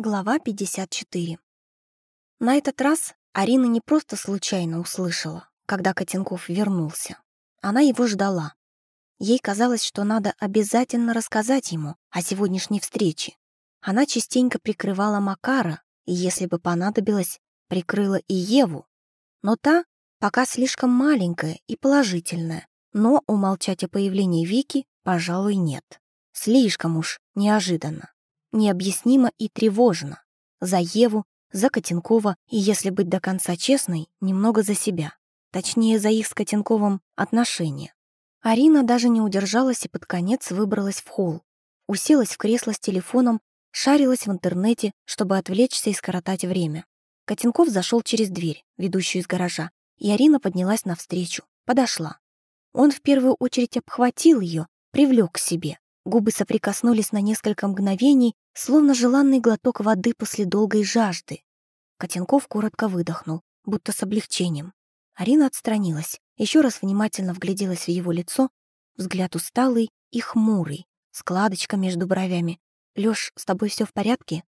Глава 54. На этот раз Арина не просто случайно услышала, когда Котенков вернулся. Она его ждала. Ей казалось, что надо обязательно рассказать ему о сегодняшней встрече. Она частенько прикрывала Макара, и, если бы понадобилось, прикрыла и Еву. Но та пока слишком маленькая и положительная, но умолчать о появлении Вики, пожалуй, нет. Слишком уж неожиданно необъяснимо и тревожно. За Еву, за Котенкова и, если быть до конца честной, немного за себя. Точнее, за их с Котенковым отношения. Арина даже не удержалась и под конец выбралась в холл. Уселась в кресло с телефоном, шарилась в интернете, чтобы отвлечься и скоротать время. Котенков зашел через дверь, ведущую из гаража, и Арина поднялась навстречу, подошла. Он в первую очередь обхватил ее, привлек к себе, Губы соприкоснулись на несколько мгновений, словно желанный глоток воды после долгой жажды. Котенков коротко выдохнул, будто с облегчением. Арина отстранилась, еще раз внимательно вгляделась в его лицо, взгляд усталый и хмурый, складочка между бровями. «Лёш, с тобой все в порядке?»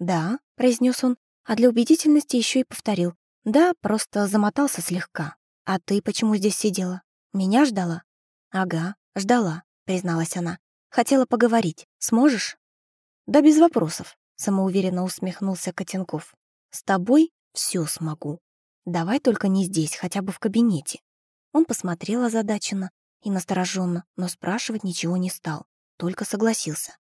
«Да», — произнес он, а для убедительности еще и повторил. «Да, просто замотался слегка. А ты почему здесь сидела? Меня ждала?» «Ага, ждала», — призналась она. Хотела поговорить. Сможешь?» «Да без вопросов», — самоуверенно усмехнулся Котенков. «С тобой все смогу. Давай только не здесь, хотя бы в кабинете». Он посмотрел озадаченно и настороженно, но спрашивать ничего не стал, только согласился.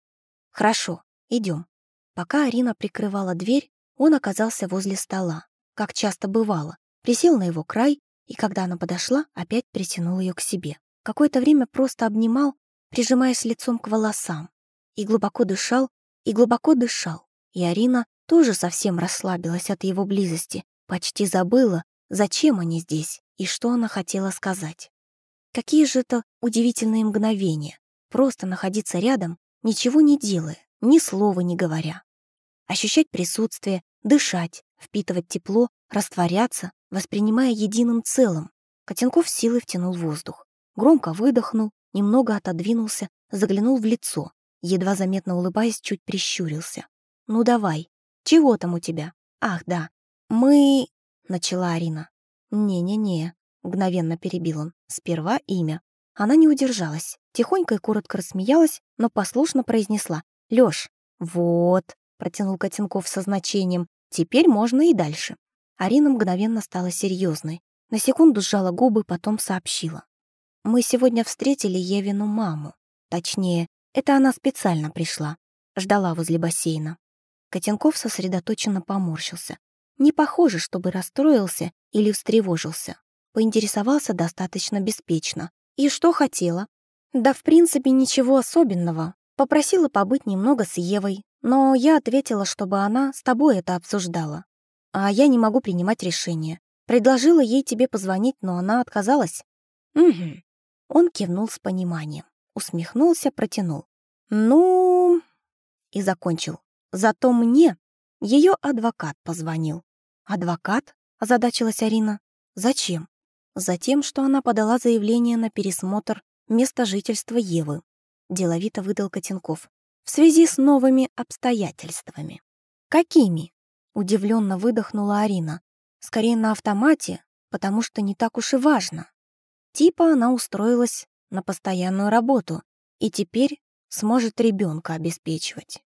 «Хорошо, идем. Пока Арина прикрывала дверь, он оказался возле стола, как часто бывало, присел на его край и, когда она подошла, опять притянул ее к себе. Какое-то время просто обнимал, прижимаясь лицом к волосам, и глубоко дышал, и глубоко дышал. И Арина тоже совсем расслабилась от его близости, почти забыла, зачем они здесь и что она хотела сказать. Какие же это удивительные мгновения, просто находиться рядом, ничего не делая, ни слова не говоря. Ощущать присутствие, дышать, впитывать тепло, растворяться, воспринимая единым целым. Котенков силой втянул воздух, громко выдохнул немного отодвинулся, заглянул в лицо, едва заметно улыбаясь, чуть прищурился. «Ну давай, чего там у тебя? Ах, да, мы...» — начала Арина. «Не-не-не», — мгновенно перебил он. «Сперва имя». Она не удержалась, тихонько и коротко рассмеялась, но послушно произнесла. «Лёш, вот», — протянул Котенков со значением, «теперь можно и дальше». Арина мгновенно стала серьезной. На секунду сжала губы, потом сообщила. Мы сегодня встретили Евину маму. Точнее, это она специально пришла. Ждала возле бассейна. Котенков сосредоточенно поморщился. Не похоже, чтобы расстроился или встревожился. Поинтересовался достаточно беспечно. И что хотела? Да, в принципе, ничего особенного. Попросила побыть немного с Евой, но я ответила, чтобы она с тобой это обсуждала. А я не могу принимать решение. Предложила ей тебе позвонить, но она отказалась. Угу. Он кивнул с пониманием, усмехнулся, протянул. «Ну...» и закончил. «Зато мне ее адвокат позвонил». «Адвокат?» — озадачилась Арина. «Зачем?» «Затем, что она подала заявление на пересмотр места жительства Евы», — деловито выдал Котенков. «В связи с новыми обстоятельствами». «Какими?» — удивленно выдохнула Арина. «Скорее на автомате, потому что не так уж и важно». Типа она устроилась на постоянную работу и теперь сможет ребенка обеспечивать.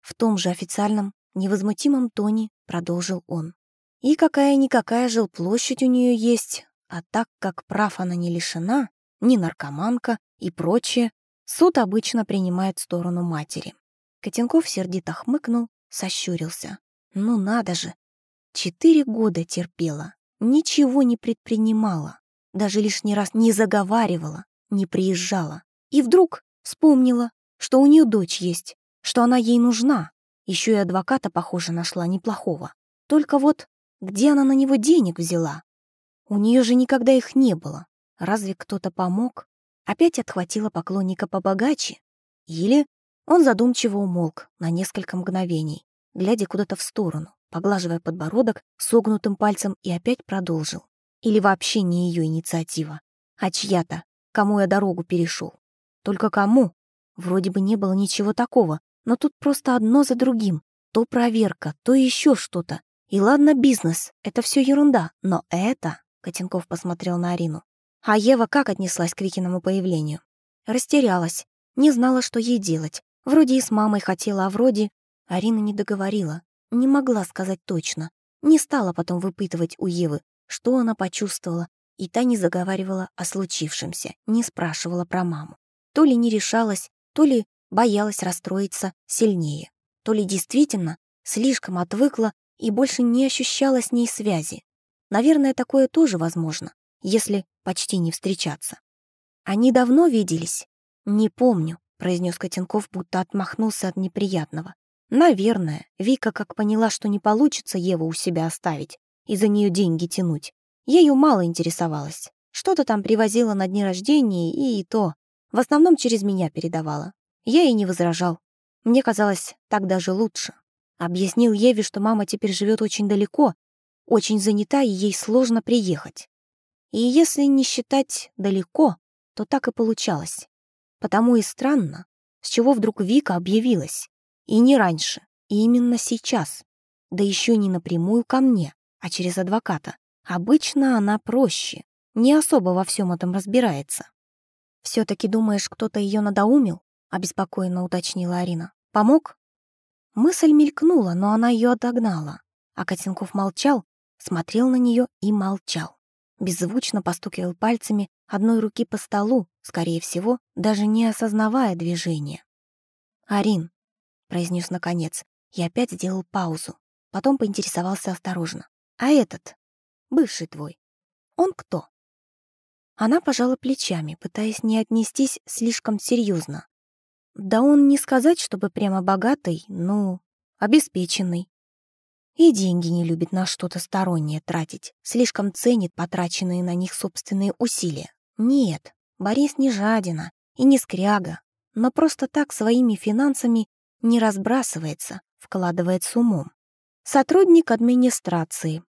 В том же официальном, невозмутимом тоне продолжил он. И какая-никакая жилплощадь у нее есть, а так как прав она не лишена, ни наркоманка и прочее, суд обычно принимает сторону матери. Котенков сердито хмыкнул, сощурился. Ну надо же! Четыре года терпела, ничего не предпринимала даже лишний раз не заговаривала, не приезжала. И вдруг вспомнила, что у нее дочь есть, что она ей нужна. Еще и адвоката, похоже, нашла неплохого. Только вот где она на него денег взяла? У нее же никогда их не было. Разве кто-то помог? Опять отхватила поклонника побогаче? Или он задумчиво умолк на несколько мгновений, глядя куда-то в сторону, поглаживая подбородок согнутым пальцем и опять продолжил. Или вообще не ее инициатива, а чья-то, кому я дорогу перешел. Только кому? Вроде бы не было ничего такого, но тут просто одно за другим. То проверка, то еще что-то. И ладно, бизнес, это все ерунда, но это... Котенков посмотрел на Арину. А Ева как отнеслась к Викиному появлению? Растерялась, не знала, что ей делать. Вроде и с мамой хотела, а вроде... Арина не договорила, не могла сказать точно. Не стала потом выпытывать у Евы, что она почувствовала, и та не заговаривала о случившемся, не спрашивала про маму. То ли не решалась, то ли боялась расстроиться сильнее, то ли действительно слишком отвыкла и больше не ощущала с ней связи. Наверное, такое тоже возможно, если почти не встречаться. Они давно виделись? Не помню, произнес Котенков, будто отмахнулся от неприятного. Наверное, Вика как поняла, что не получится Еву у себя оставить и за нее деньги тянуть. Ею мало интересовалась. Что-то там привозила на дни рождения и то. В основном через меня передавала. Я и не возражал. Мне казалось, так даже лучше. Объяснил Еве, что мама теперь живет очень далеко, очень занята и ей сложно приехать. И если не считать далеко, то так и получалось. Потому и странно, с чего вдруг Вика объявилась. И не раньше, и именно сейчас. Да еще не напрямую ко мне, а через адвоката. Обычно она проще, не особо во всем этом разбирается. все таки думаешь, кто-то ее надоумил?» — обеспокоенно уточнила Арина. «Помог?» Мысль мелькнула, но она ее отогнала. А Котенков молчал, смотрел на нее и молчал. Беззвучно постукивал пальцами одной руки по столу, скорее всего, даже не осознавая движения. «Арин», — произнес наконец, и опять сделал паузу. Потом поинтересовался осторожно. «А этот, бывший твой, он кто?» Она пожала плечами, пытаясь не отнестись слишком серьезно. Да он не сказать, чтобы прямо богатый, ну, обеспеченный. И деньги не любит на что-то стороннее тратить, слишком ценит потраченные на них собственные усилия. Нет, Борис не жадина и не скряга, но просто так своими финансами не разбрасывается, вкладывает с умом. Сотрудник администрации.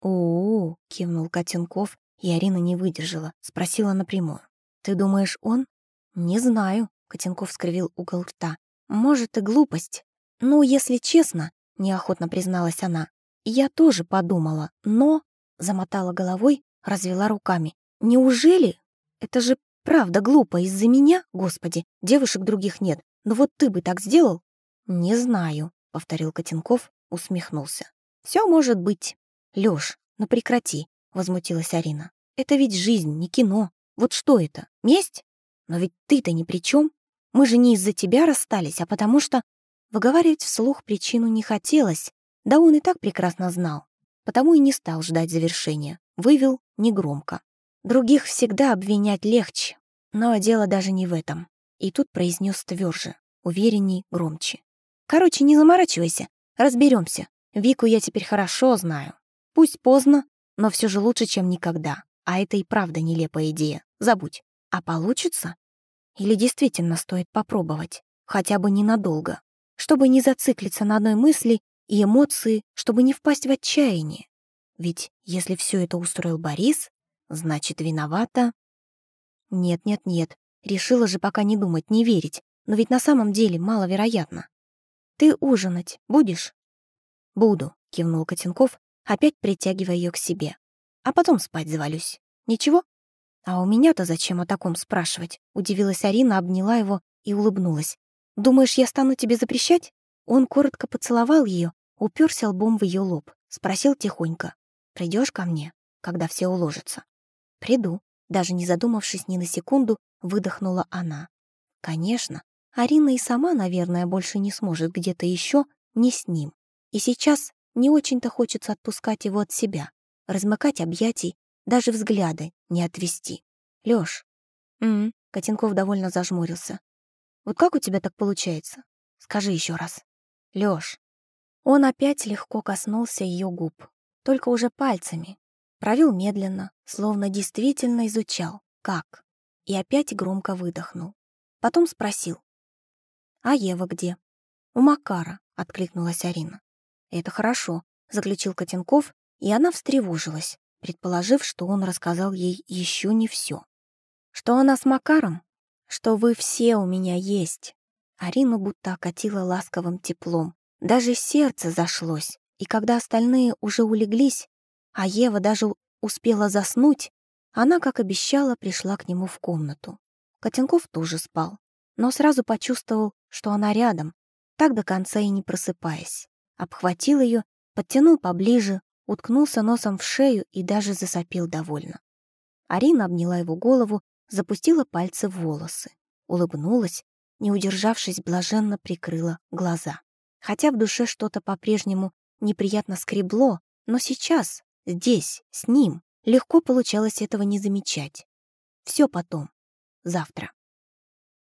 О, -о, -о кивнул Котенков, и Арина не выдержала, спросила напрямую. «Ты думаешь, он?» «Не знаю», — Котенков скривил угол рта. «Может, и глупость. Ну, если честно, — неохотно призналась она, — я тоже подумала, но...» Замотала головой, развела руками. «Неужели? Это же правда глупо из-за меня, господи, девушек других нет. Но вот ты бы так сделал?» «Не знаю», — повторил Котенков, усмехнулся. «Все может быть». «Лёш, ну прекрати», — возмутилась Арина. «Это ведь жизнь, не кино. Вот что это? Месть? Но ведь ты-то ни при чем. Мы же не из-за тебя расстались, а потому что...» Выговаривать вслух причину не хотелось, да он и так прекрасно знал. Потому и не стал ждать завершения. Вывел негромко. Других всегда обвинять легче, но дело даже не в этом. И тут произнес тверже, уверенней, громче. Короче, не заморачивайся, разберемся. Вику я теперь хорошо знаю. Пусть поздно, но все же лучше, чем никогда. А это и правда нелепая идея. Забудь. А получится? Или действительно стоит попробовать? Хотя бы ненадолго. Чтобы не зациклиться на одной мысли и эмоции, чтобы не впасть в отчаяние. Ведь если все это устроил Борис, значит, виновата... Нет-нет-нет, решила же пока не думать, не верить, но ведь на самом деле маловероятно. «Ты ужинать будешь?» «Буду», — кивнул Котенков, опять притягивая ее к себе. «А потом спать завалюсь. Ничего?» «А у меня-то зачем о таком спрашивать?» — удивилась Арина, обняла его и улыбнулась. «Думаешь, я стану тебе запрещать?» Он коротко поцеловал ее, уперся лбом в ее лоб, спросил тихонько. «Придешь ко мне, когда все уложатся?» «Приду», даже не задумавшись ни на секунду, выдохнула она. «Конечно, Арина и сама, наверное, больше не сможет где-то еще не с ним. И сейчас не очень-то хочется отпускать его от себя, размыкать объятий, даже взгляды не отвести. Лёш, м, -м Котенков довольно зажмурился. Вот как у тебя так получается? Скажи еще раз. Лёш. Он опять легко коснулся ее губ, только уже пальцами. Провел медленно, словно действительно изучал, как. И опять громко выдохнул. Потом спросил. «А Ева где?» «У Макара», — откликнулась Арина. «Это хорошо», — заключил Котенков, и она встревожилась, предположив, что он рассказал ей еще не все. «Что она с Макаром? Что вы все у меня есть». Арину будто окатила ласковым теплом, Даже сердце зашлось, и когда остальные уже улеглись, а Ева даже успела заснуть, она, как обещала, пришла к нему в комнату. Котенков тоже спал, но сразу почувствовал, что она рядом, так до конца и не просыпаясь. Обхватил ее, подтянул поближе, уткнулся носом в шею и даже засопил довольно. Арина обняла его голову, запустила пальцы в волосы, улыбнулась, не удержавшись, блаженно прикрыла глаза. Хотя в душе что-то по-прежнему неприятно скребло, но сейчас, здесь, с ним, легко получалось этого не замечать. Все потом, завтра.